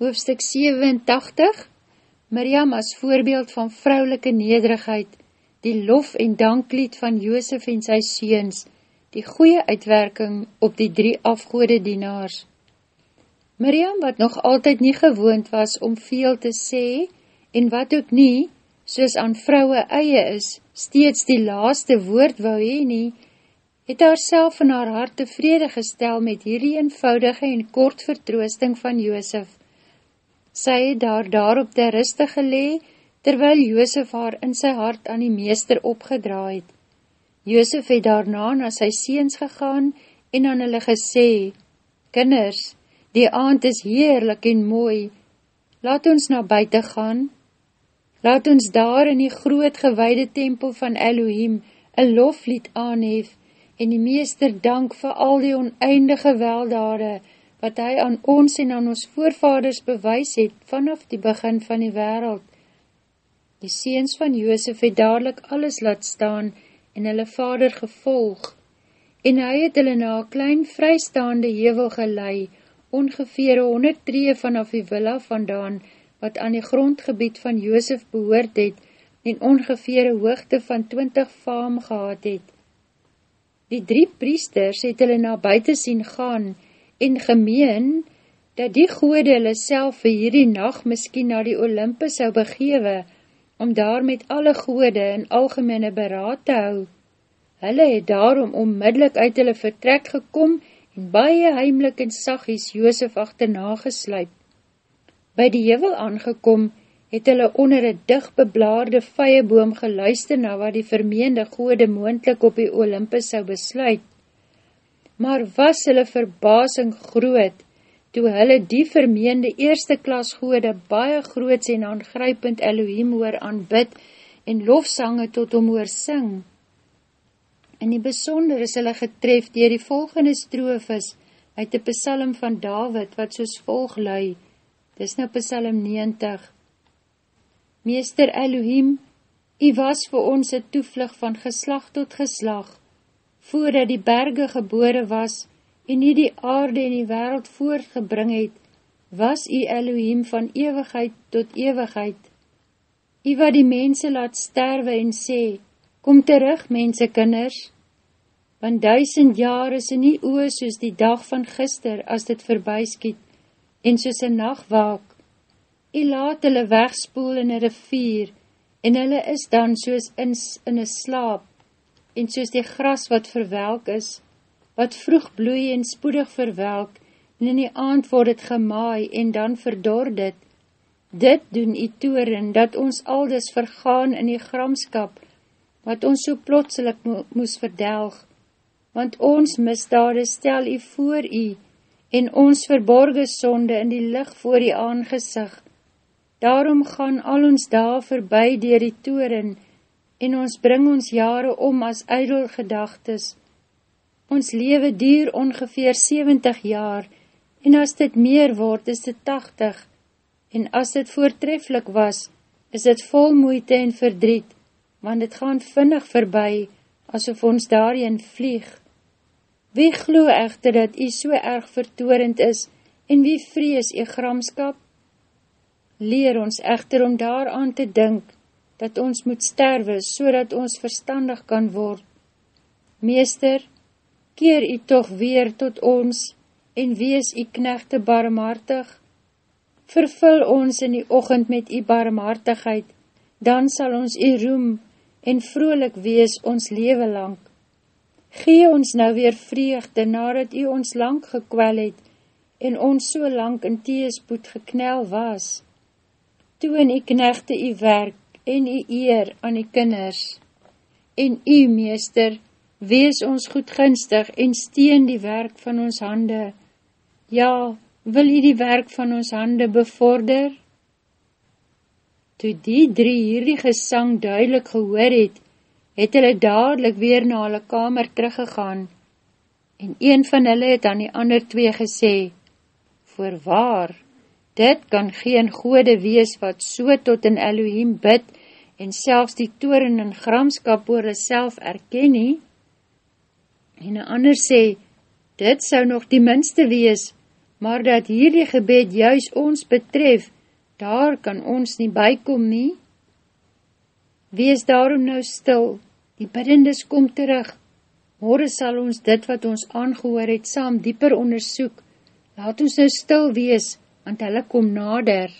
Hoofstuk 87 Miriam as voorbeeld van vrouwelike nederigheid, die lof en danklied van Joosef en sy seens, die goeie uitwerking op die drie afgoede dienaars. Miriam, wat nog altyd nie gewoond was om veel te sê, en wat ook nie, soos aan vrouwe eie is, steeds die laaste woord wou hee nie, het haar self in haar hart tevrede gestel met hierdie eenvoudige en kort vertroosting van Joosef. Sy het daar daarop ter ruste gelee, terwyl Joosef haar in sy hart aan die meester opgedraaid. Joosef het daarna na sy seens gegaan en aan hulle gesê, Kinders, die aand is heerlik en mooi, laat ons na buiten gaan. Laat ons daar in die groot gewaide tempel van Elohim een loflied aanhef en die meester dank vir al die oneindige weldade wat hy aan ons en aan ons voorvaders bewys het vanaf die begin van die wereld. Die seens van Joosef het dadelijk alles laat staan en hulle vader gevolg en hy het hulle na een klein vrystaande hevel gelei, ongeveer 100 tree vanaf die villa vandaan, wat aan die grondgebied van Joosef behoord het, en ongeveer een hoogte van 20 faam gehad het. Die drie priesters het hulle na buiten sien gaan en gemeen dat die goede hulle self vir hierdie nacht miskien na die Olympus sou begewe, om daar met alle goede en algemene beraad te hou. Hulle het daarom onmiddellik uit hulle vertrek gekom en baie heimlik en sagies Joosef achterna gesluip. By die hevel aangekom, het hulle onder een dichtbeblaarde vieboom geluister na wat die vermeende goede moendlik op die Olympus sou besluit. Maar was hulle verbasing groot, toe hulle die vermeende eerste klas goede baie groots en aangrypend Elohim hoor aanbid en lofsange tot hom hoor sing. In die besonder is hulle getref dier die volgende strofes uit die psalm van David wat soos volg lui. Dis nou psalm 90. Meester Elohim, U was vir ons een toevlug van geslag tot geslag, voordat die berge gebore was en U die aarde en die wereld voortgebring het, was U Elohim van ewigheid tot ewigheid. U wat die mense laat sterwe en sê, kom terug, mensekinders, want duisend jaar is in die oor soos die dag van gister as dit verbyskiet, en soos een nachtwaak, U laat hulle wegspoel in een rivier, en hulle is dan soos in, in een slaap, en soos die gras wat verwelk is, wat vroeg bloei en spoedig verwelk, en in die aand word het gemaai, en dan verdord het. Dit doen u toeren, dat ons aldus vergaan in die gramskap, wat ons so plotselik mo moes verdelg, want ons misdade stel u voor u, en ons verborge sonde in die licht voor die aangezicht, Daarom gaan al ons daar verby dier die toren en ons bring ons jare om as eidel gedagtes. Ons lewe duur ongeveer 70 jaar en as dit meer word is dit 80 en as dit voortreflik was is dit vol moeite en verdriet, want dit gaan vinnig verby asof ons daarin vlieg. Wie glo echter dat jy so erg vertoorend is en wie vrees jy gramskap? leer ons echter om daaraan te dink, dat ons moet sterwe, so dat ons verstandig kan word. Meester, keer u toch weer tot ons, en wees u knechte barmhartig. Vervul ons in die ochend met u barmhartigheid, dan sal ons u roem, en vrolik wees ons lewe lang. Gee ons nou weer vreugde, nadat u ons lang gekwel het, en ons so lang in teespoed geknel was toon die knechte die werk en die eer aan die kinders. En u, meester, wees ons goedgunstig en steen die werk van ons hande. Ja, wil u die werk van ons hande bevorder? Toe die drie hierdie gesang duidelik gehoor het, het hulle dadelijk weer na hulle kamer teruggegaan, en een van hulle het aan die ander twee gesê, Voorwaar, Dit kan geen gode wees wat so tot in Elohim bid en selfs die toren en gramskap oor self erken nie. En een ander sê, dit sou nog die minste wees, maar dat hierdie gebed juis ons betref, daar kan ons nie bykom nie. Wees daarom nou stil, die biddendes kom terug, morgen sal ons dit wat ons aangehoor het saam dieper onderzoek, laat ons nou stil wees, want hulle kom nader.